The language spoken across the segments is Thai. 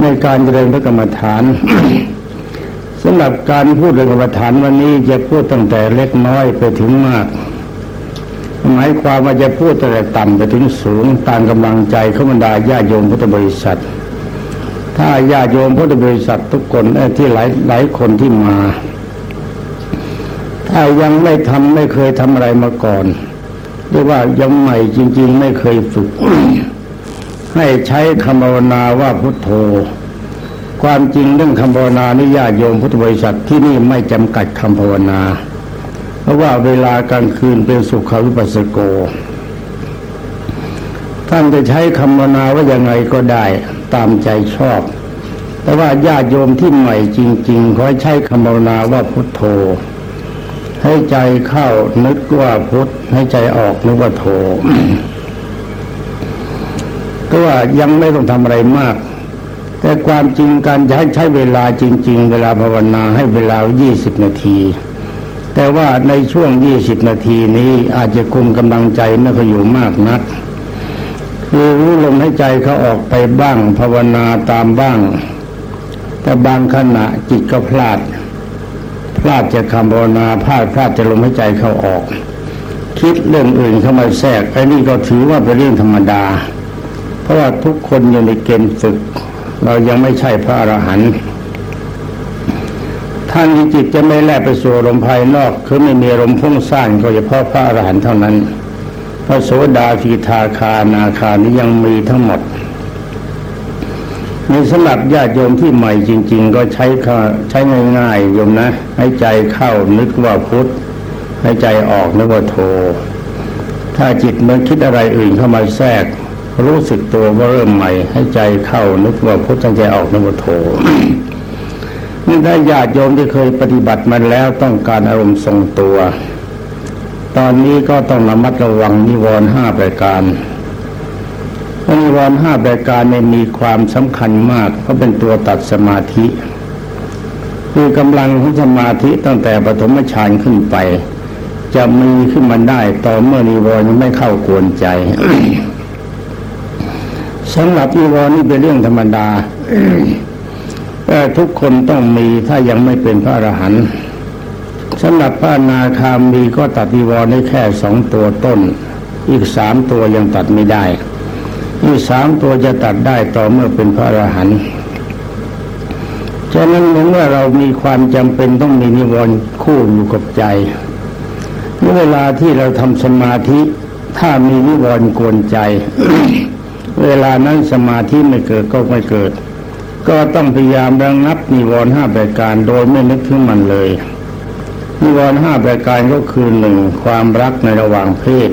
ในการเจริญพระกรรมฐานสำหรับการพูดเรื่องกรรมฐานวันนี้จะพูดตั้งแต่เล็กน้อยไปถึงมาก หมายความว่าจะพูดตั้งแต่ต่ำไปถึงสูงตามกำลังใจขบรรดาญาโยมพุทธบริษัท ถ้าญาโยมพุทธบริษัททุกคนที่หลายหลายคนที่มา ถ้ายังไม่ทำไม่เคยทำอะไรมาก่อนเรียกว่ายังใหม่จริง ๆ ไม่เคยฝึก ให้ใช้คำภาวนาว่าพุทโธ ความจริงเรื่องคำภาวนานี่ญาติโยมพุทธบริษัทที่นี่ไม่จำกัดคำภาวนา เพราะว่าเวลากลางคืนเป็นสุขวิปัสสโก ท่านจะใช้คำภาวนาว่ายังไงก็ได้ตามใจชอบ แต่ว่าญาติโยมที่ใหม่จริงๆขอใช้คำภาวนาว่าพุทโธ ให้ใจเข้านึกว่าพุทให้ใจออกนึกว่าโธ ก็ว่ายังไม่ต้องทำอะไรมาก แต่ความจริงการใช้ใช้เวลาจริง ๆ เวลาภาวนาให้เวลา 20 นาที แต่ว่าในช่วง 20 นาทีนี้อาจจะคุมกำลังใจไม่ค่อยอยู่มากนักคือรู้ลมให้ใจเขาออกไปบ้าง ภาวนาตามบ้าง แต่บางขณะจิตก็พลาด พลาดจะคำภาวนาพลาดพลาดจะลมให้ใจเขาออก คิดเรื่องอื่นเข้ามาแทรกไอ้นี่ก็ถือว่าเป็นเรื่องธรรมดา เพราะว่าทุกคนอยู่ในเกณฑ์ฝึก เรายังไม่ใช่พระอรหันต์ท่านจิตจะไม่แลกไปสู่ลมภายนอก คือไม่มีลมพุ่งสร้างก็เฉพาะพระอรหันต์เท่านั้นพระโสดาฟีทาคานาคานี้ยังมีทั้งหมดในสำหรับญาติโยมที่ใหม่จริง ๆ ก็ใช้ใช้ง่ายๆโยมนะ ให้ใจเข้านึกว่าพุทธให้ใจออกนึกว่าโท ถ้าจิตมันคิดอะไรอื่นเข้ามาแทรก รู้สึกตัวว่าเริ่มใหม่ให้ใจเข้านึกว่าพุทธังใจออกนึกว่าโทนี่ได้ญาติโยมที่เคยปฏิบัติมาแล้วต้องการอารมณ์ทรงตัว ตอนนี้ก็ต้องระมัดระวังนิวรณ์ห้าประการนิวรณ์ห้าประการในมีความสำคัญมากเพราะเป็นตัวตัดสมาธิ คือกำลังของสมาธิตั้งแต่ปฐมฌานขึ้นไป จะมีขึ้นมาได้ต่อเมื่อนิวรณ์ยังไม่เข้ากวนใจ สำหรับนิวรณ์นี่เป็นเรื่องธรรมดาแต่ทุกคนต้องมีถ้ายังไม่เป็นพระอรหันต์สำหรับพระนาคามีก็ตัดนิวรณ์ได้แค่สองตัวต้น อีกสามตัวยังตัดไม่ได้ อีกสามตัวจะตัดได้ต่อเมื่อเป็นพระอรหันต์ฉะนั้นเมื่อเรามีความจำเป็นต้องมีนิวรณ์คู่อยู่กับใจเมื่อเวลาที่เราทำสมาธิถ้ามีนิวรณ์กวนใจ เวลานั้นสมาธิไม่เกิดก็ไม่เกิด ก็ต้องพยายามระงับนิวรณ์ห้าประการโดยไม่นึกถึงมันเลย นิวรณ์ห้าประการก็คือหนึ่งความรักในระหว่างเพศ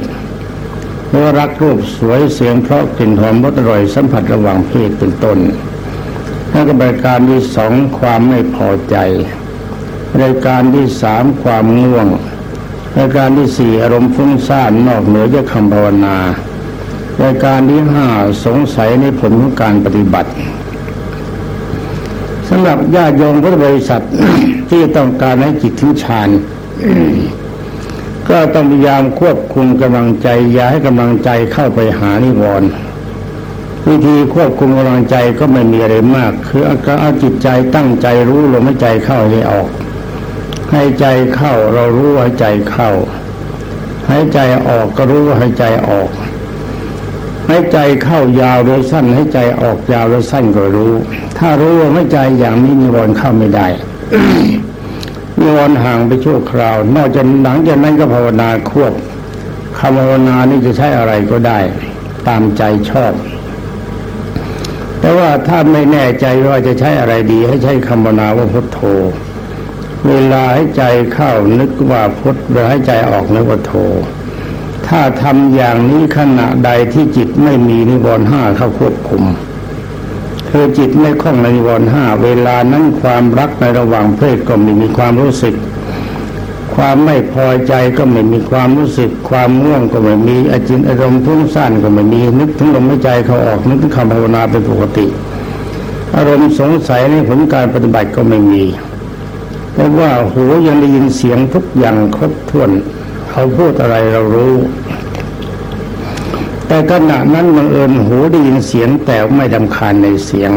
เพราะรักรูปสวยเสียงเพราะกลิ่นหอมรสอร่อยสัมผัสระหว่างเพศเป็นต้นแล้วก็ประการที่สองความไม่พอใจรายการที่สามความง่วงรายการที่สี่อารมณ์ฟุ้งซ่านนอกเหนือจากคำภาวนา ในการที่ห้าสงสัยในผลของการปฏิบัติสำหรับญาติโยมพุทธบริษัทที่ต้องการให้จิตถึงฌานก็ต้องพยายามควบคุมกำลังใจ อย่าให้กำลังใจเข้าไปหานิวรณ์วิธีควบคุมกำลังใจก็ไม่มีอะไรมาก คือเอาจิตใจตั้งใจรู้ลมหายใจเข้าให้ออกให้ใจเข้าเรารู้ว่าใจเข้าให้ใจออกก็รู้ว่าให้ใจออก ให้ใจเข้ายาวหรือสั้นให้ใจออกยาวหรือสั้นก็รู้ ถ้ารู้ว่าไม่ใจอย่างนี้นิวรณ์เข้าไม่ได้นิวรณ์ห่างไปชั่วคราว นอกจากหลังจากนั้นก็ภาวนาควบคำภาวนานี่จะใช้อะไรก็ได้ ตามใจชอบ แต่ว่าถ้าไม่แน่ใจว่าจะใช้อะไรดี ให้ใช้คำภาวนาว่าพุทโธ เวลาให้ใจเข้านึกว่าพุทเวลาให้ใจออกนึกว่าโธ ถ้าทำอย่างนี้ขณะใดที่จิตไม่มีนิวรณ์ห้าเข้าควบคุมคือจิตไม่คล่องในนิวรณ์ห้าเวลานั้นความรักในระหว่างเพศก็ไม่มีความรู้สึก ความไม่พอใจก็ไม่มีความรู้สึก ความง่วงก็ไม่มีอจินอารมณ์พุ่งสั้นก็ไม่มีนึกถึงลมหายใจเขาออกนึกถึงคำภาวนาเป็นปกติ อารมณ์สงสัยในผลการปฏิบัติก็ไม่มีเพราะว่าหูยังได้ยินเสียงทุกอย่างครบถ้วน เขาพูดอะไรเรารู้ แต่ขณะนั้นบังเอิญหูได้ยินเสียงแต่ไม่ดำคาญในเสียง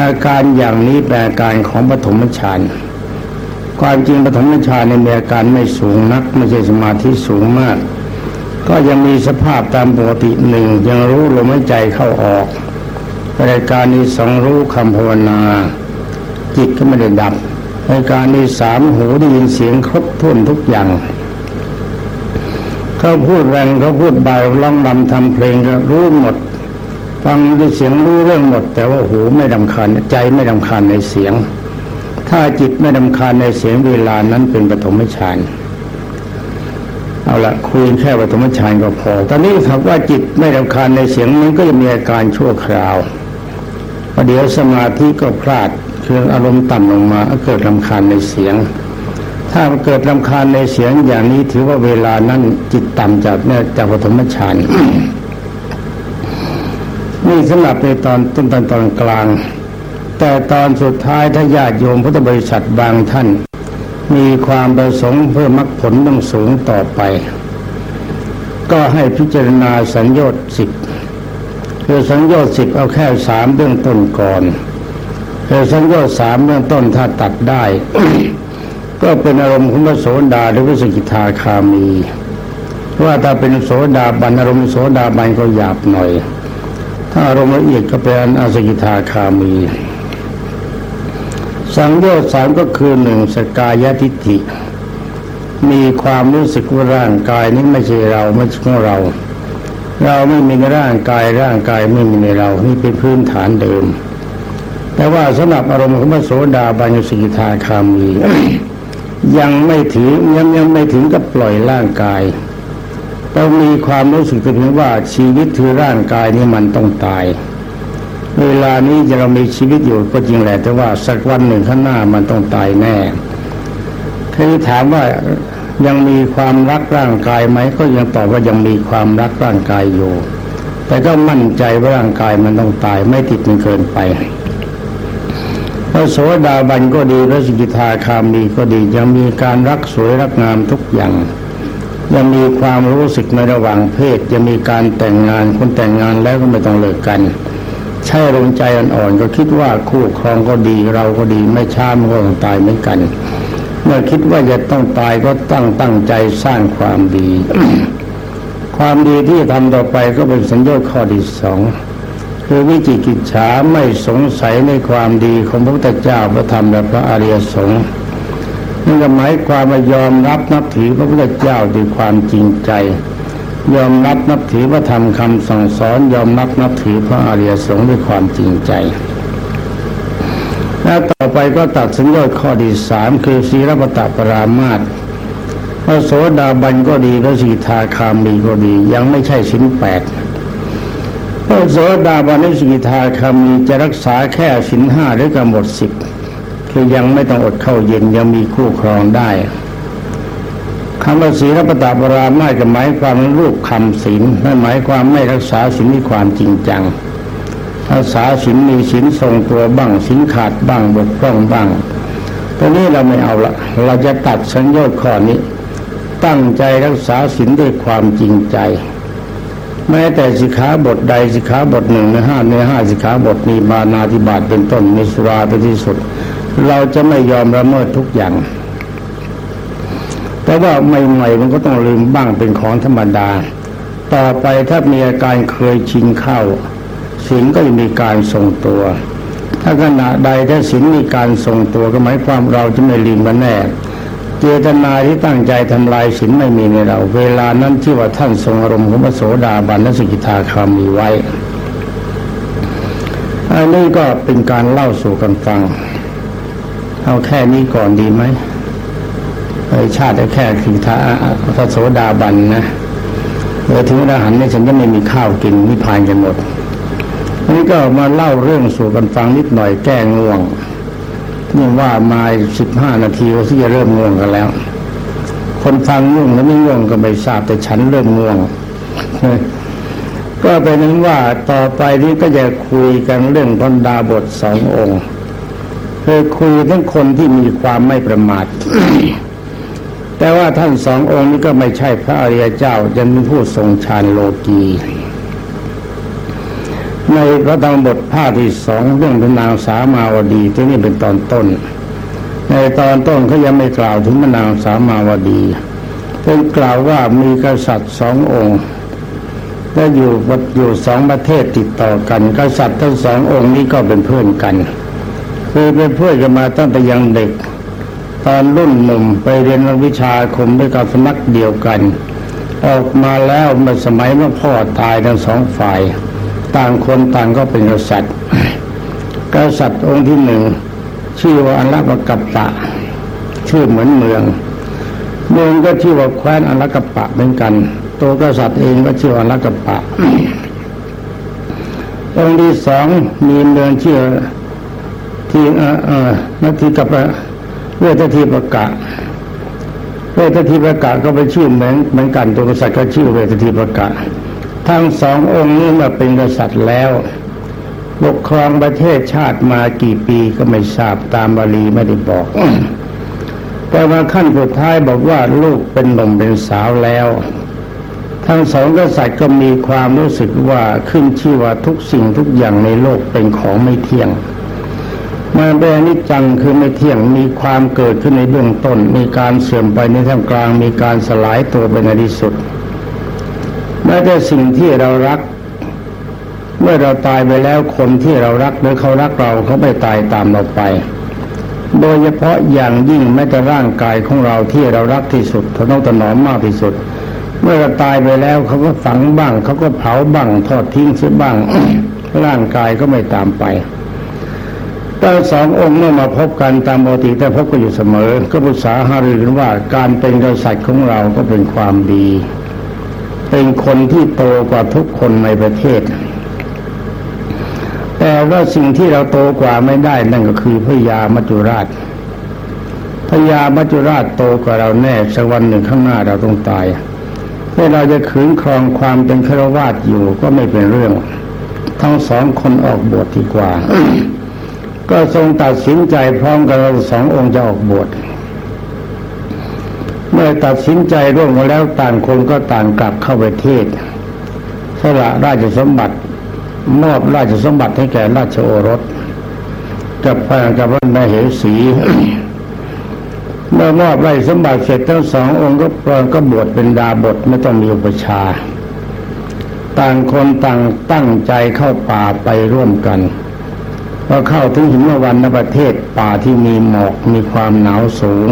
อาการอย่างนี้เป็นอาการของปฐมฌานความจริงปฐมฌานในมีอาการไม่สูงนัก ไม่ใช่สมาธิสูงมาก ก็ยังมีสภาพตามปกติหนึ่งยังรู้ลมหายใจเข้าออกรายการนี้สองรู้คำภาวนา จิตก็ไม่ได้ดับรายการนี้สามหูได้ยินเสียงครบถ้วนทุกอย่าง เขาพูดแรงเขาพูดเบาร้องรำทำเพลงก็รู้หมด ฟังด้วยเสียงรู้เรื่องหมด แต่ว่าหูไม่ดำคาญใจไม่ดำคาญในเสียง ถ้าจิตไม่ดำคาญในเสียงเวลานั้นเป็นปฐมฌานเอาละคุยแค่ปฐมฌานก็พอ ตอนนี้ถ้าว่าจิตไม่ดำคาญในเสียงมันก็จะมีอาการชั่วคราวประเดี๋ยวสมาธิก็พลาดคืออารมณ์ต่ำลงมาเกิดลำคาญในเสียง ถ้าเกิดลำคาญในเสียงอย่างนี้ถือว่าเวลานั้นจิตต่ำจากเนี่ยจากปฐมฌานนี่สำหรับในตอนต้นตอนตอนกลาง แต่ตอนสุดท้ายถ้าญาติโยมพุทธบริษัทบางท่าน มีความประสงค์เพื่อมรรคผลต้องสูงต่อไป ก็ให้พิจารณาสัญญาสิบคือสัญญาสิบเอาแค่สามเบื้องต้นก่อนคือสัญญาสามเบื้องต้นถ้าตัดได้ ก็เป็นอารมณ์ของพระโสดาหรือพระสกิทาคามี ว่าถ้าเป็นโสดาบันอารมณ์โสดาบันก็หยาบหน่อย ถ้าอารมณ์ละเอียดก็เป็นอสกิทาคามี สังโยชน์สามก็คือหนึ่งสกายทิฏฐิ มีความรู้สึกว่าร่างกายนี้ไม่ใช่เราไม่ใช่ของเรา เราไม่มีในร่างกายร่างกายไม่มีในเรานี่เป็นพื้นฐานเดิมแต่ว่าสำหรับอารมณ์ของพระโสดาบันสิกิทาคามี ยังไม่ถือยังยังไม่ถึงกับปล่อยร่างกายต้องมีความรู้สึกถึงว่าชีวิตคือร่างกายนี้มันต้องตาย เวลานี้จะเรามีชีวิตอยู่ก็จริงแหละแต่ว่าสักวันหนึ่งข้างหน้ามันต้องตายแน่คือถามว่ายังมีความรักร่างกายไหมก็ยังตอบว่ายังมีความรักร่างกายอยู่ แต่ก็มั่นใจว่าร่างกายมันต้องตายไม่ติดมันเกินไป พระโสดาบันก็ดีพระสิกิทาคามีก็ดียังมีการรักสวยรักงามทุกอย่าง ยังมีความรู้สึกในระหว่างเพศยังมีการแต่งงานคนแต่งงานแล้วก็ไม่ต้องเลิกกันใช่ลงใจอ่อนๆก็คิดว่าคู่ครองก็ดีเราก็ดีไม่ช้ามันก็ต้องตายเหมือนกัน เมื่อคิดว่าจะต้องตายก็ตั้งตั้งใจสร้างความดี ความดีที่ทำต่อไปก็เป็นสัญญาข้อที่สอง คือวิจิกิจฉาไม่สงสัยในความดีของพระพุทธเจ้าพระธรรมและพระอริยสงฆ์นั่นก็หมายความว่ายอมรับนับถือพระพุทธเจ้าด้วยความจริงใจ ยอมรับนับถือพระธรรมคำสั่งสอนยอมรับนับถือพระอริยสงฆ์ด้วยความจริงใจแล้วต่อไปก็ตัดสัญญาข้อที่สามคือศีลปตะปรามาตพระโสดาบันก็ดีพระสีทาคามีก็ดี ยังไม่ใช่สินแปด ระโสดาบันและสีทาคามีจะรักษาแค่สินห้าหรือกำหนดสิบคือยังไม่ต้องอดเข้าเย็นยังมีคู่ครองได้คำว่าศีลปตปรามาจะหมายความรูปคำศีลไม่หมายความไม่รักษาศีลที่ความจริงจังรักษาศีลมีศีลทรงตัวบ้างศีลขาดบ้างบกพร่องบ้างตรงนี้เราไม่เอาละเราจะตัดสัญญาข้อนี้ ตั้งใจรักษาศีลด้วยความจริงใจ แม้แต่สิกขาบทใดสิกขาบทหนึ่งในห้าในห้าสิกขาบทมีมานาธิบาตเป็นต้นมีสุราเป็นที่สุด เราจะไม่ยอมละเมิดทุกอย่าง แต่ว่าใหม่ๆมันก็ต้องลืมบ้างเป็นของธรรมดา ต่อไปถ้ามีอาการเคยชินเข้าศีลก็จะมีการทรงตัว ถ้าขณะใดถ้าศีลมีการทรงตัวก็หมายความเราจะไม่ลืมมันแน่ เจตนาที่ตั้งใจทำลายศีลไม่มีในเรา เวลานั้นที่ว่าท่านทรงอารมณ์ของพระโสดาบันและสกิทาคามีไว้ อันนี้ก็เป็นการเล่าสู่กันฟัง เอาแค่นี้ก่อนดีไหมไอชาติแค่คือทาพระโสดาบันนะเออถึงอรหันเนี่ยฉันจะไม่มีข้าวกินนิพพานกันหมดนี่ก็มาเล่าเรื่องสู่กันฟังนิดหน่อยแก้ง่วง นี่ว่ามาสิบห้านาทีก็ที่จะเริ่มง่วงกันแล้ว คนฟังง่วงแล้วไม่ง่วงก็ไม่ทราบแต่ฉันเริ่มง่วงก็เป็นนั้นว่าต่อไปนี้ก็จะคุยกันเรื่องพันดาบทสององค์เคือคุยทั้งคนที่มีความไม่ประมาทแต่ว่าท่านสององค์นี้ก็ไม่ใช่พระอริยเจ้าจะเป็นผู้ทรงฌานโลกี ในพระธรรมบทภาคที่สองเรื่องพระนางสามาวดีที่นี่เป็นตอนต้น ในตอนต้นเขายังไม่กล่าวถึงพระนางสามาวดีเป็นกล่าวว่ามีกษัตริย์สององค์และอยู่อยู่สองประเทศติดต่อกัน กษัตริย์ทั้งสององค์นี้ก็เป็นเพื่อนกัน คือเป็นเพื่อนกันมาตั้งแต่ยังเด็ก ตอนรุ่นหนุ่มไปเรียนวิชาคมด้วยกับสมัครเดียวกัน ออกมาแล้วเมื่อสมัยเมื่อพ่อตายทั้งสองฝ่าย ต่างคนต่างก็เป็นกษัตริย์ กษัตริย์องค์ที่หนึ่งชื่อว่าอัลลปกัปปะ ชื่อเหมือนเมือง เมืองก็ชื่อว่าแคว้นอัลกัปปะเหมือนกัน ตัวกษัตริย์เองก็ชื่ออัลกัปปะ องค์ที่สองมีเมืองชื่อทีเอ่อเออนาทีกับเวททีประกาศเวททีประกาศก็เป็นชื่อเหมือนเหมือนกันตัวกษัตริย์ก็ชื่อเวททีประกาศ ทั้งสององค์นี้มาเป็นกษัตริย์แล้วปกครองประเทศชาติมากี่ปีก็ไม่ทราบตามบาลีไม่ได้บอก แต่มาขั้นสุดท้ายบอกว่าลูกเป็นหนุ่มเป็นสาวแล้ว ทั้งสองกษัตริย์ก็มีความรู้สึกว่าขึ้นชื่อว่าทุกสิ่งทุกอย่างในโลกเป็นของไม่เที่ยงมาเป็นอนิจจังคือไม่เที่ยงมีความเกิดขึ้นในเบื้องต้น มีการเสื่อมไปในท่ามกลาง มีการสลายตัวไปในที่สุด แม้แต่สิ่งที่เรารัก เมื่อเราตายไปแล้วคนที่เรารักหรือเขารักเราเขาไม่ตายตามเราไป โดยเฉพาะอย่างยิ่งแม้แต่ร่างกายของเราที่เรารักที่สุดเราต้องถนอมมากที่สุด เมื่อเราตายไปแล้วเขาก็ฝังบ้างเขาก็เผาบ้างทอดทิ้งเสียบ้างร่างกายก็ไม่ตามไปทั้งสององค์เมื่อมาพบกันตามปกติแต่พบกันอยู่เสมอ ก็ปรึกษาหารือกันว่าการเป็นกษัตริย์ของเราก็เป็นความดี เป็นคนที่โตกว่าทุกคนในประเทศ แต่ว่าสิ่งที่เราโตกว่าไม่ได้นั่นก็คือพญามัจจุราชพญามัจจุราชโตกว่าเราแน่สักวันหนึ่งข้างหน้าเราต้องตายถ้าเราจะขืนครองความเป็นฆราวาสอยู่ก็ไม่เป็นเรื่อง ทั้งสองคนออกบวชดีกว่า ก็ทรงตัดสินใจพร้อมกันสององค์จะออกบวช มื่อตัดสินใจร่วมกันแล้วต่างคนก็ต่างกลับเข้าประเทศสละราชสมบัติ มอบราชสมบัติให้แก่ราชโอรสกับพระกับพระนเหสีเมื่อมอบราชสมบัติเสร็จทั้งสององค์ก็ปรอนก็บวชเป็นดาบทไม่ต้องมีอุปชา ต่างคนต่างตั้งใจเข้าป่าไปร่วมกันพอเข้าถึงหิมวันในประเทศป่าที่มีหมอกมีความหนาวสูง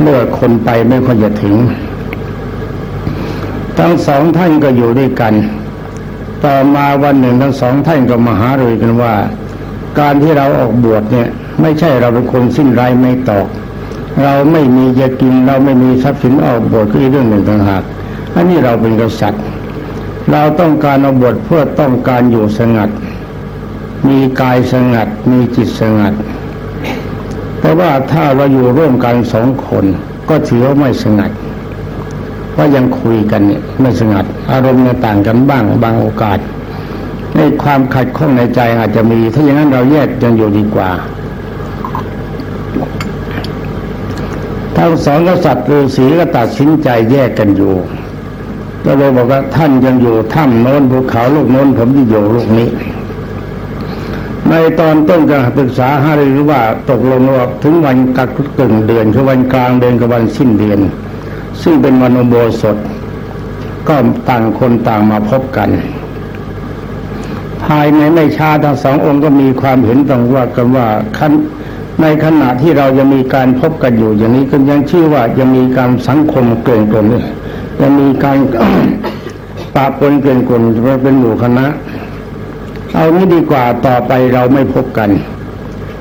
เมื่อคนไปไม่ค่อยจะถึง ทั้งสองท่านก็อยู่ด้วยกัน ต่อมาวันหนึ่งทั้งสองท่านก็มาหารือกันว่า การที่เราออกบวชเนี่ย ไม่ใช่เราเป็นคนสิ้นไรไม่ตอก เราไม่มีจะกินเราไม่มีทรัพย์สินออกบวชก็อีกเรื่องหนึ่งต่างหากอันนี้เราเป็นกษัตริย์ เราต้องการออกบวชเพื่อต้องการอยู่สงัด มีกายสงัด มีจิตสงัด แต่ว่าถ้าเราอยู่ร่วมกันสองคนก็ถือว่าไม่สงัดเพราะยังคุยกันเนี่ยไม่สงัด อารมณ์ต่างกันบ้างบางโอกาสในความขัดข้องในใจอาจจะมี ถ้าอย่างนั้นเราแยกกันอยู่ดีกว่าทั้งสองกษัตริย์ฤาษีก็ตัดสินใจแยกกันอยู่ก็เลยบอกว่าท่านยังอยู่ถ้ำโน้นภูเขาลูกโน้นผมที่อยู่ลูกนี้ ในตอนต้นการปรึกษาหารือว่าตกลงว่าถึงวันกักกึ่งเดือนคือวันกลางเดือนกับวันสิ้นเดือน ซึ่งเป็นวันอุโบสถ ก็ต่างคนต่างมาพบกัน ภายในไม่ช้าทั้งสององค์ก็มีความเห็นตรงว่ากันว่าขั้นในขณะที่เรายังมีการพบกันอยู่ อย่างนี้ก็ยังชื่อว่ายังมีการสังคมเกลื่อนกลนยังมีการปะปนเกลื่อนกลนเป็นหมู่คณะ เอานี้ดีกว่าต่อไปเราไม่พบกัน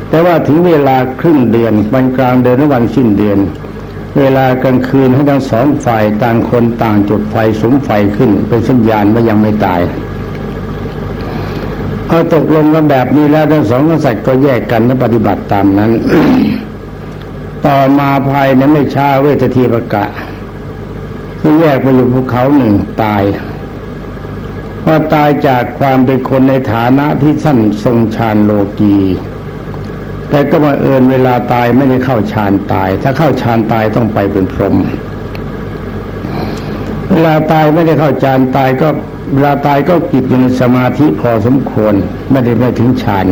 แต่ว่าถึงเวลาครึ่งเดือนวันกลางเดือนรือวันสิ้นเดือน เวลากลางคืนให้ทั้งสองฝ่ายต่างคนต่างจุดไฟสุมไฟขึ้น เป็นสัญญาณว่ายังไม่ตายพอตกลงกันแบบนี้แล้วทั้งสองกษัตริย์ก็แยกกันและปฏิบัติตามนั้น ต่อมาภายในไม่ช้าเวททีประกะที่แยกไปอยู่ภูเขาหนึ่งตาย ว่าตายจากความเป็นคนในฐานะที่ท่านทรงฌานโลกีแต่ก็มาเอินเวลาตายไม่ได้เข้าฌานตาย ถ้าเข้าฌานตายต้องไปเป็นพรหมเวลาตายไม่ได้เข้าฌานตายก็เวลาตายก็กิจอยู่ในสมาธิพอสมควรไม่ได้ไม่ถึงฌาน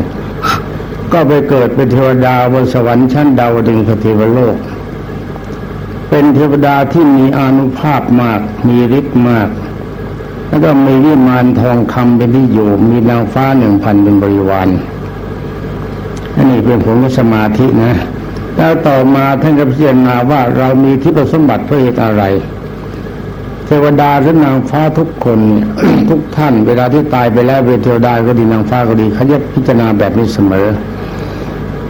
ก็ไปเกิดเป็นเทวดาบนสวรรค์ชั้นดาวดึงสเทวโลก เป็นเทวดาที่มีอานุภาพมากมีฤทธิ์มาก แล้วก็มีวิมานทองคำเป็นที่อยู่ มีนางฟ้าหนึ่งพันเป็นบริวารอันนี้เป็นผลของสมาธินะแล้วต่อมาท่านก็พิจารณาว่าเรามีที่ประสมบัติเพื่อเหตุอะไร เทวดาหรือนางฟ้าทุกคนเนี่ยทุกท่าน เวลาที่ตายไปแล้วเป็นเทวดาก็ดีนางฟ้าก็ดีเขาจะพิจารณาแบบนี้เสมอ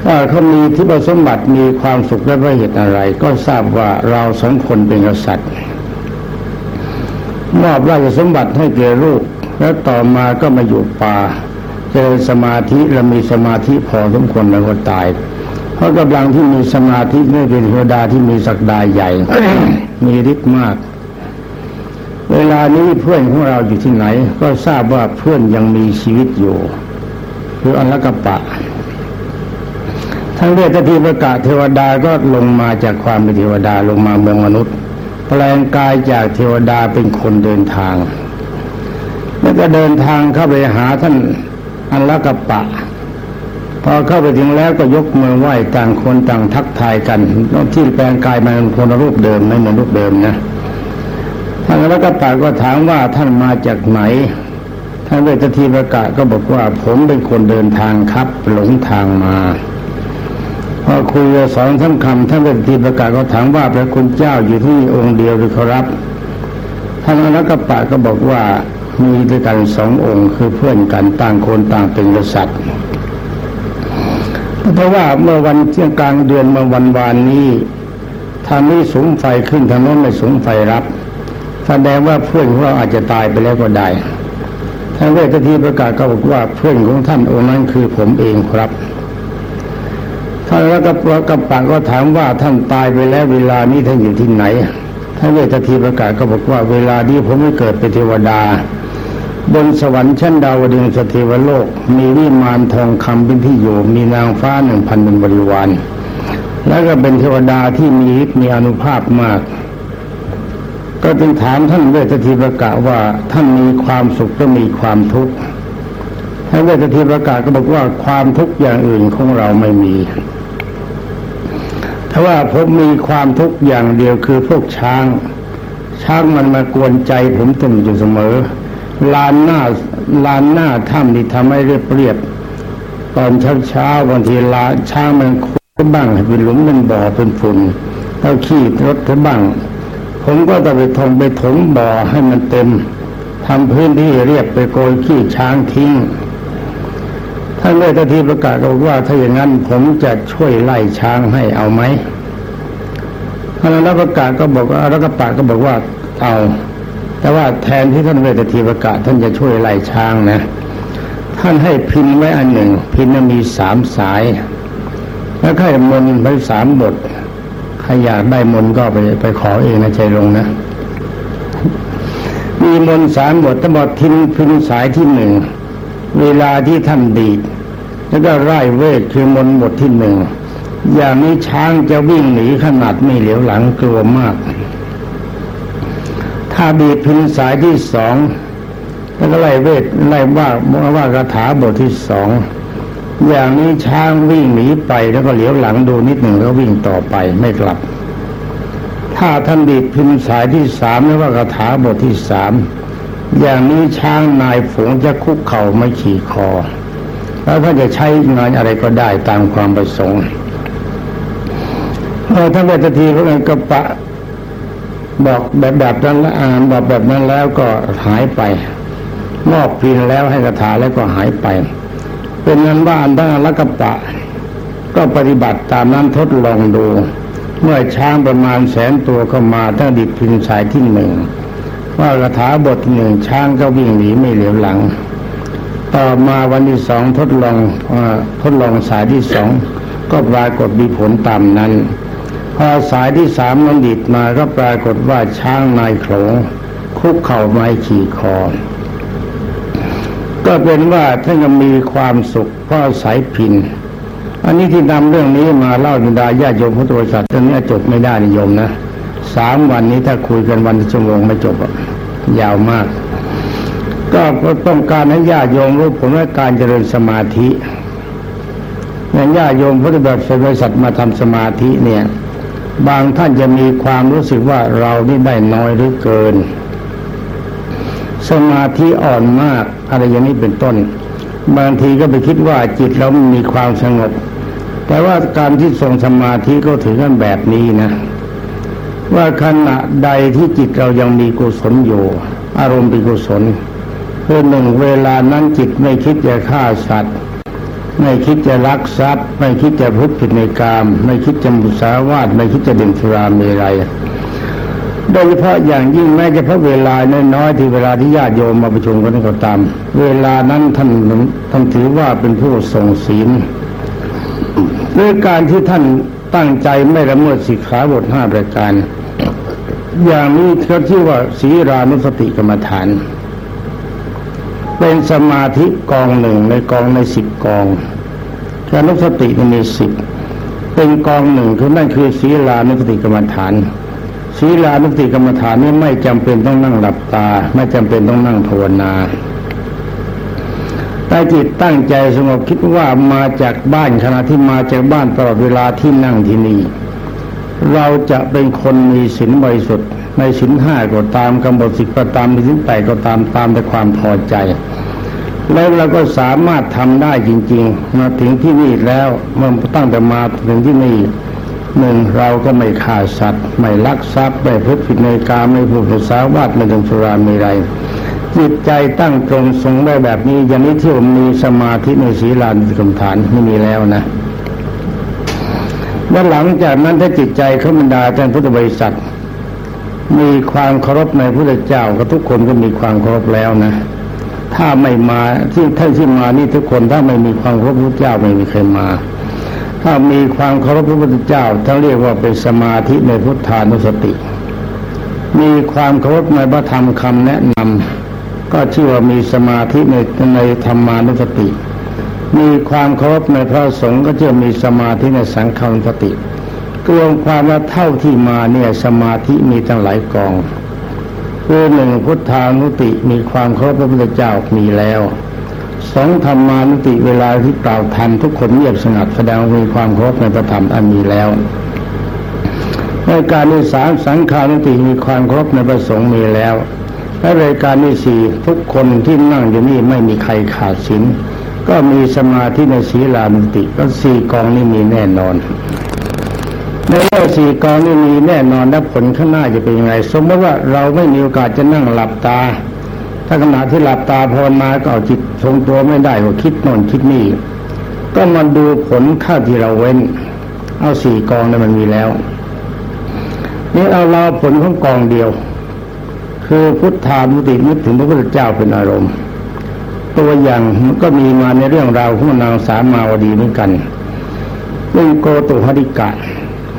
ว่าเขามีที่ประสมบัติมีความสุขและเพราะเหตุอะไร ก็ทราบว่าเราสองคนเป็นกษัตริย์ มอบราชสมบัติให้แก่ลูกแล้วต่อมาก็มาอยู่ป่าเจริญสมาธิและมีสมาธิพอสมควรแล้วก็ตายเพราะกำลังที่มีสมาธินี่เป็นเทวดาที่มีศักดาใหญ่ มีฤทธิ์มาก เวลานี้เพื่อนของเราอยู่ที่ไหน ก็ทราบว่าเพื่อนยังมีชีวิตอยู่คืออัลกปะ ทั้งเวททีประกาศเทวดาก็ลงมาจากความเป็นเทวดาลงมาเมืองมนุษย์ แปลงกายจากเทวดาเป็นคนเดินทาง แล้วก็เดินทางเข้าไปหาท่านอัลลกปะ พอเข้าไปถึงแล้วก็ยกมือไหว้ต่างคนต่างทักทายกันที่แปลงกายมาเป็นคนรูปเดิมไม่เหมือนรูปเดิมนะท่านอัลลกปะก็ถามว่าท่านมาจากไหนท่านเวททีประกาศก็บอกว่าผมเป็นคนเดินทางครับหลงทางมา พอคุยสองท่านคำท่านเวททีประกาศก็ถามว่าพระคุณเจ้าอยู่ที่องค์เดียวหรือครับท่านอักปะก็บอกว่ามีด้วยกันสององค์คือเพื่อนกันต่างคนต่างเป็นกษัตริย์เพราะว่าเมื่อวันเที่ยงกลางเดือนเมื่อวันวานนี้ทางนี้สูงไฟขึ้นทางโน้นไม่สูงไฟรับแสดงว่าเพื่อนของเราอาจจะตายไปแล้วก็ได้ท่านเวททีประกาศก็บอกว่าเพื่อนของท่านองค์นั้นคือผมเองครับ ท่านแล้วก็กระปังก็ถามว่าท่านตายไปแล้วเวลานี้ท่านอยู่ที่ไหนท่านเวททีประกาศก็บอกว่าเวลานี้ผมไม่เกิดเป็นเทวดา บนสวรรค์ชั้นดาวดึงสเทวโลก มีวิมานทองคำเป็นที่อยู่มีนางฟ้าหนึ่งพันเป็นบริวารแล้วก็เป็นเทวดาที่มีฤทธิ์มีอนุภาพมาก ก็จึงถามท่านเวททีประกาศว่าท่านมีความสุขก็มีความทุกข์ท่านเวททีประกาศก็บอกว่าความทุกข์อย่างอื่นของเราไม่มี ถ้าว่าผมมีความทุกข์อย่างเดียวคือพวกช้าง ช้างมันมากวนใจผมตึงอยู่เสมอ ลานหน้าลานหน้าถ้ำนี่ทำให้เรียบเรียบตอนเช้าเช้าบางทีลาช้างมันคุดบ้างเป็นหลุมเป็นบ่อเป็นฝุ่นแล้วขี้รถเขาบ้าง ผมก็จะไปทงไปถมบ่อให้มันเต็มทำพื้นที่เรียบไปโกยขี้ช้างทิ้ง ท่านเวททีประกาศบอกว่าถ้าอย่างนั้นผมจะช่วยไล่ช้างให้เอาไหมท่านรัฐประกาศก็บอกว่ารัฐประกาศก็บอกว่าเอา แต่ว่าแทนที่ท่านเวททีประกาศท่านจะช่วยไล่ช้างนะ ท่านให้พินไว้อันหนึ่ง พินมีสามสาย แล้วให้มนไปสามบทใครอยากได้มนก็ไปไปขอเองนะใจลงนะมีมนสามบททั้งหมดทิ้งพินสายที่หนึ่งเวลาที่ท่านดีด แล้วก็ไล่เวทคือมนบทที่หนึ่งอย่างนี้ช้างจะวิ่งหนีขนาดไม่เหลียวหลังกลัวมาก ถ้าดีดพินสายที่สองแล้วก็ไล่เวทไล่ว่าว่าคาถาบทที่สองอย่างนี้ช้างวิ่งหนีไปแล้วก็เหลียวหลังดูนิดหนึ่งแล้ววิ่งต่อไปไม่กลับ ถ้าท่านดีดพินสายที่สามแล้วว่าคาถาบทที่สามอย่างนี้ช้างนายฝูงจะคุกเข่าไม่ขี่คอ แล้วถ้าจะใช้งานอะไรก็ได้ตามความประสงค์เออท่านเวททีพระองค์กระปะบอกแบบแบบนั้นแล้วอ่านบอกแบบนั้นแล้วก็หายไป มอบพินแล้วให้คาถาแล้วก็หายไป เป็นนั้นว่าอันตั้งละกระปะ ก็ปฏิบัติตามนั้นทดลองดู เมื่อช้างประมาณแสนตัวเข้ามาตั้งดิดพินสายที่หนึ่งว่าคาถาบทหนึ่งช้างก็วิ่งหนีไม่เหลียวหลัง ต่อมาวันที่สองทดลองอทดลองสายที่สองก็ปรากฏมีผลตามนั้น พอสายที่สามมันดิดมาก็ปรากฏว่าช้างนายโขลงคุกเข่าไม้ขี่คอ ก็เป็นว่าท่านก็มีความสุขเพราะสายพิน อันนี้ที่นำเรื่องนี้มาเล่าบรรดาญาโยมพุทธบริษัทตรงนี้จบไม่ได้นิยมนะสามวันนี้ถ้าคุยกันวันชั่วโมงไม่จบยาวมาก ก็ต้องการให้ญาติโยมรู้ผลว่าการเจริญสมาธิอย่างญาติโยมพุทธแบบบริษัทมาทำสมาธิเนี่ย บางท่านจะมีความรู้สึกว่าเรานี่ได้น้อยหรือเกิน สมาธิอ่อนมากอะไรอย่างนี้เป็นต้น บางทีก็ไปคิดว่าจิตเรามีความสงบ แต่ว่าการที่ทรงสมาธิก็ถือกันแบบนี้นะ ว่าขณะใดที่จิตเรายังมีกุศลอยู่ อารมณ์เป็นกุศล คือหนึ่งเวลานั้นจิตไม่คิดจะฆ่าสัตว์ ไม่คิดจะลักทรัพย์ ไม่คิดจะพุทผิดในกาม ไม่คิดจะมุสาวาทไม่คิดจะดื่มสุราเมรัยโดยเฉพาะอย่างยิ่งแม้จะเพราะเวลาน้อยๆที่เวลาที่ญาติโยมมาประชุมกันก็ตาม เวลานั้นท่านท่านถือว่าเป็นผู้ทรงศีลด้วยการที่ท่านตั้งใจไม่ละเมิดสิกขาบทห้าประการ อย่างนี้เขาชื่อว่าศีรานุสติกรรมฐาน เป็นสมาธิกองหนึ่งในกองในสิบกองการนุสติมันมีสิบเป็นกองหนึ่งคือนั่นคือศีลานุสติกรรมฐานศีลานุสติกรรมฐานนี้ไม่จำเป็นต้องนั่งหลับตา ไม่จำเป็นต้องนั่งภาวนาแต่จิตตั้งใจสงบคิดว่ามาจากบ้านขณะที่มาจากบ้านตลอดเวลาที่นั่งที่นี่ เราจะเป็นคนมีศีลบริสุทธิ์ในสินห้าก็ตามกำหนดสิก็ตามในสินแปดก็ตามตามแต่ความพอใจ แล้วเราก็สามารถทำได้จริง ๆ มาถึงที่นี่แล้วเมื่อตั้งแต่มาถึงที่นี่หนึ่งเราก็ไม่ฆ่าสัตว์ ไม่ลักทรัพย์ไม่พูดผิดในการไม่พูดภาษาวาดไม่ดื่มสุรามีไรจิตใจตั้งตรงทรงได้แบบนี้อย่างนี้ที่ผมมีสมาธิในศีลานกรรมฐานไม่มีแล้วนะ แล้วหลังจากนั้นถ้าจิตใจเขาบรรดาท่านพุทธบริษัท มีความเคารพในพระเจ้าก็ทุกคนก็มีความเคารพแล้วนะ ถ้าไม่มาที่ท่านที่มานี่ทุกคนถ้าไม่มีความเคารพพระเจ้าไม่มีใครมา ถ้ามีความเคารพพระพุทธเจ้าท่านเรียกว่าเป็นสมาธิในพุทธานุสติ มีความเคารพในพระธรรมคำแนะนำก็ชื่อว่ามีสมาธิในในธรรมานุสติ มีความเคารพในพระสงฆ์ก็จะมีสมาธิในสังฆานุสติรวมความว่าเท่าที่มาเนี่ยสมาธิมีตั้งหลายกองคือหนึ่งพุทธานุติมีความเคารพพระพุทธเจ้ามีแล้วสองธรรมานุติเวลาที่กล่าวทันทุกคนเงียบสงัดแสดงมีความเคารพในพระธรรมอันมีแล้วในการที่สามสังขานุติมีความเคารพในพระสงฆ์มีแล้วและรายการที่สี่ทุกคนที่นั่งอยู่นี่ไม่มีใครขาดศีล ก็มีสมาธิในศีลานุติก็สี่กองนี้มีแน่นอนในเรื่องสี่กองนี่มีแน่นอนและผลข้างหน้าจะเป็นยังไง สมมติว่าเราไม่มีโอกาสจะนั่งหลับตา ถ้าขณะที่หลับตาภาวนาก็เอาจิตทรงตัวไม่ได้ก็คิดโน่นคิดนี่ก็มาดูผลข้าที่เราเว้น เอาสี่กองนั้นมันมีแล้ว นี่เอาเราผลของกองเดียว คือพุทธานุตินึกถึงพระพุทธเจ้าเป็นอารมณ์ ตัวอย่างมันก็มีมาในเรื่องราวของนางสามาวดีเหมือนกันเรื่องโกตุหริกะ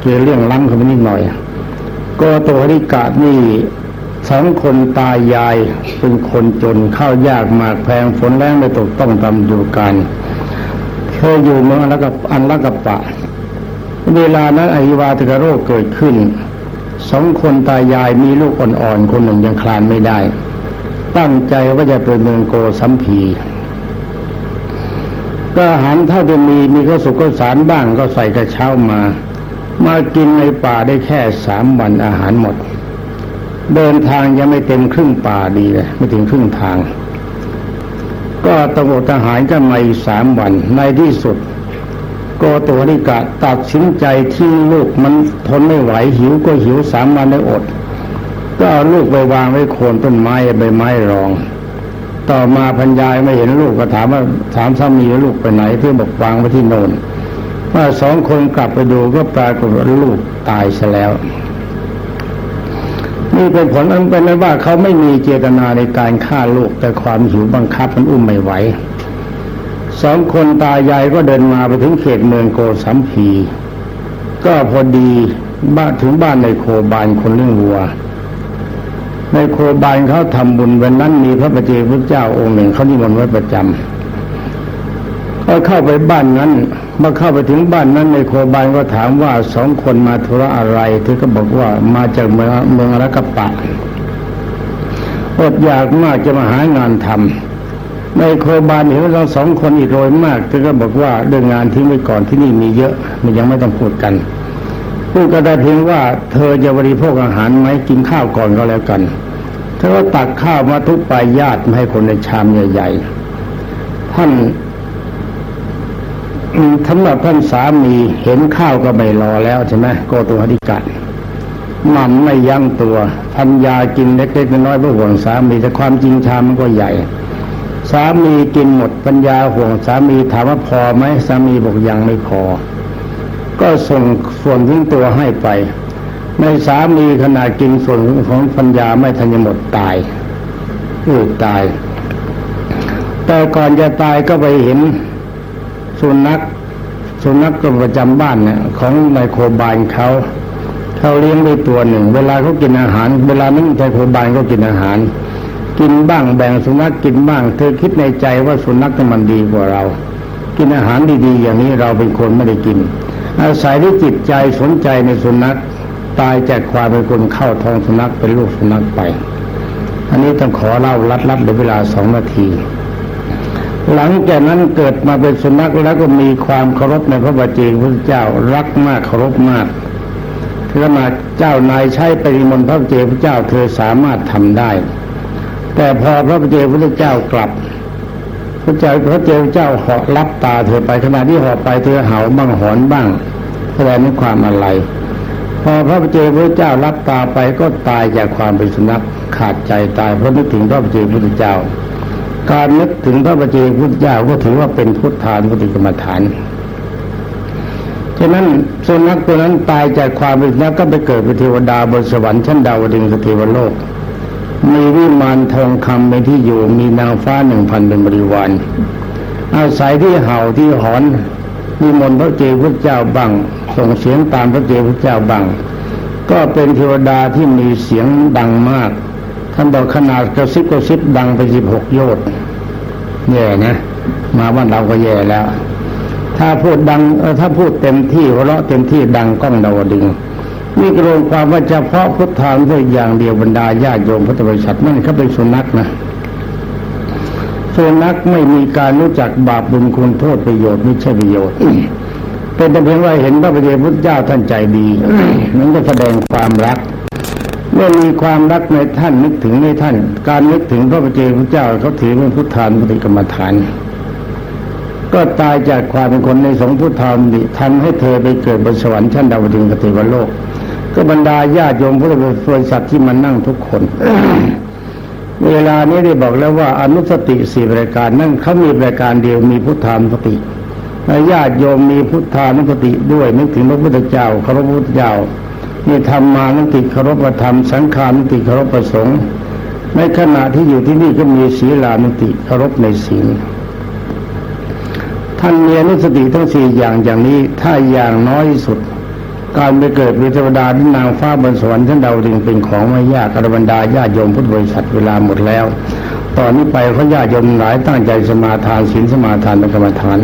คือเรื่องล้ำเข้าไปนิดหน่อยโกตัวริกะนี่สองคนตายายเป็นคนจนข้าวยากมากแพงฝนแรงไม่ตกต้องตามดูการเคยอยู่เมืองอันละกับอันละกับปะ เวลานั้นอหิวาตกโรคเกิดขึ้นสองคนตายายมีลูกอ่อนๆคนหนึ่งยังคลานไม่ได้ ตั้งใจว่าจะเป็นเมืองโกสัมพีก็อาหารถ้าจะมีมีข้าวสุกข้าวสารบ้างก็ใส่กระเช้ามา มากินในป่าได้แค่สามวันอาหารหมด เดินทางยังไม่เต็มครึ่งป่าดีเลยไม่ถึงครึ่งทาง ก็ตำรวจทหารก็มาอีกสามวันในที่สุดก็ตัวนิกะตัดสินใจทิ้งลูกมันทนไม่ไหวหิวก็หิวสามวันได้อด ก็เอาลูกไปวางไว้โคนต้นไม้ใบไม้รอง ต่อมาพันยายไม่เห็นลูกก็ถามว่าถามสามีลูกไปไหนเพื่อบอกวางไว้ที่โนนว่าสองคนกลับไปดูก็ปรากฏว่าลูกตายซะแล้ว นี่เป็นผลอันเป็นว่าเขาไม่มีเจตนาในการฆ่าลูกแต่ความหิวบังคับมันอุ้มไม่ไหวสองคนตายายก็เดินมาไปถึงเขตเมืองโกสัมพี ก็พอดีบ้านถึงบ้านในโคบานคนเลี้ยงวัว ในโคบานเขาทำบุญวันนั้นมีพระปฏิเจพระเจ้าองค์หนึ่งเขานิมนต์ไว้ประจำก็เข้าไปบ้านนั้นเมื่อเข้าไปถึงบ้านนั้นในโคบานก็ถามว่าสองคนมาธุระอะไรที่ก็บอกว่ามาจากเมืองเมืองรักปะอดอยากมากจะมาหางานทำในโคบานเห็นว่าเราสองคนอีกโรยมากเธอก็บอกว่าเรื่องงานทิ้งไว้ก่อนที่นี่มีเยอะมันยังไม่ต้องพูดกัน พูดก็ได้เพียงว่า เธอจะบริโภคอาหารไหมกินข้าวก่อนก็แล้วกัน เธอก็ตักข้าวมาทุกปลายญาติมาให้คนในชามใหญ่ๆท่านสำหรับท่านสามีเห็นข้าวก็ไม่รอแล้วใช่ไหมโกตุหธิกะมันไม่ยั้งตัวพันยากินเล็กๆน้อยๆเพื่อห่วงสามีแต่ความจริงชามมันก็ใหญ่ สามีกินหมดปัญญาห่วงสามีถามว่าพอไหมสามีบอกยังไม่พอ ก็ส่งส่วนทิ้งตัวให้ไป ในสามีขณะกินส่วนของปัญญาไม่ทันจะหมดตายอืดตาย แต่ก่อนจะตายก็ไปเห็นสุนัขสุนัขก็ประจำบ้านเนี่ยของไมโครบานเขาเขาเลี้ยงไว้ตัวหนึ่ง เวลาเขากินอาหาร เวลาไม่มีไมโครบานก็กินอาหาร กินบ้างแบ่งสุนัขกินบ้าง เธอคิดในใจว่าสุนัขมันดีกว่าเรา กินอาหารดีๆ อย่างนี้เราเป็นคนไม่ได้กิน อาศัยที่จิตใจสนใจในสุนัข ตายจากความเป็นคนเข้าท้องสุนัขเป็นลูกสุนัขไป อันนี้ต้องขอเล่าลัดๆเหลือเวลาสองนาที หลังจากนั้นเกิดมาเป็นสุนัขแล้วก็มีความเคารพในพระบาจีพระเจ้ารักมากเคารพมากขณะเจ้านายใช้ปริมณพระเจ้าพระเจ้าเธอสามารถทำได้ แต่พอพระเจ้าพระเจ้ากลับ พระเจ้าพระเจ้าเจ้าเหาะรับตาเธอไปขณะที่เหาะไปเธอเห่าบ้างหอนบ้างแสดงในความอะไร พอพระเจ้าพระเจ้ารับตาไปก็ตายจากความเป็นสุนัขขาดใจตายเพราะนึกถึงพระเจ้าพระเจ้า การนึกถึงพระปฏิพุทธเจ้าก็ถือว่าเป็นพุทธานุติกรรมฐานฉะนั้นสุนัขตัวนั้นตายจากความเป็นนักก็ไปเกิดเป็นเทวดาบนสวรรค์ชั้นดาวดึงสเทวโลกมีวิมานทองคำเป็นที่อยู่มีนางฟ้าหนึ่งพันเป็นบริวารอาศัยที่เห่าที่หอน มีมนพระเจ้าพระเจ้าบังส่งเสียงตามพระเจ้าพระเจ้าบังก็เป็นเทวดาที่มีเสียงดังมาก ท่านบอกขนาดกระซิบกระซิบดังไปสิบหกโยชน์แย่นะ มาบ้านเราก็แย่แล้ว ถ้าพูดดังถ้าพูดเต็มที่หัวเราะเต็มที่ดังก้องดาวดึงนี่กรงความว่าเฉพาะพุทธานด้วยอย่างเดียวบรรดาญาโยมพุทธบริษัทนั่นเขาเป็นสุนัขนะ สุนัขไม่มีการรู้จักบาปบุญคุณโทษประโยชน์ไม่ใช่ประโยชน์ เป็นแต่เพียงว่าเห็นพระพุทธเจ้าท่านใจดีนั้นก็แสดงความรักเมื่อมีความรักในท่านนึกถึงในท่าน การนึกถึงพระปเจ้าพระเจ้าเขาถือเป็นพุทธานปฏิกรรมฐาน ก็ตายจากความเป็นคนในสงพุทธานดิทำให้เธอไปเกิดบนสวรรค์ชั้นดาวดึงสติวโลก ก็บรรดาญาโยมพุทธบริษัทที่มานั่งทุกคน เวลานี้ได้บอกแล้วว่าอนุสติสี่รายการนั่นเขามีรายการเดียวมีพุทธานุสติญาติโยมมีพุทธานุสติด้วยนึกถึงพระพุทธเจ้าพระพุทธเจ้านี่ธรรมานุติเคารพธรรมสังขานุติเคารพประสงค์ในขณะที่อยู่ที่นี่ก็มีศีลานุติเคารพในศีลท่านมีอนุสติทั้งสี่อย่างอย่างนี้ถ้าอย่างน้อยสุด การไปเกิดเป็นเทวดาที่นางฟ้าบนสวรรค์ท่านดาวดึงเป็นของไม่ยากกระบรรดาญาโยมพุทธบริษัทเวลาหมดแล้ว ตอนนี้ไปเขาญาโยมหลายตั้งใจสมาทานศีลสมาทานเป็นกรรมฐาน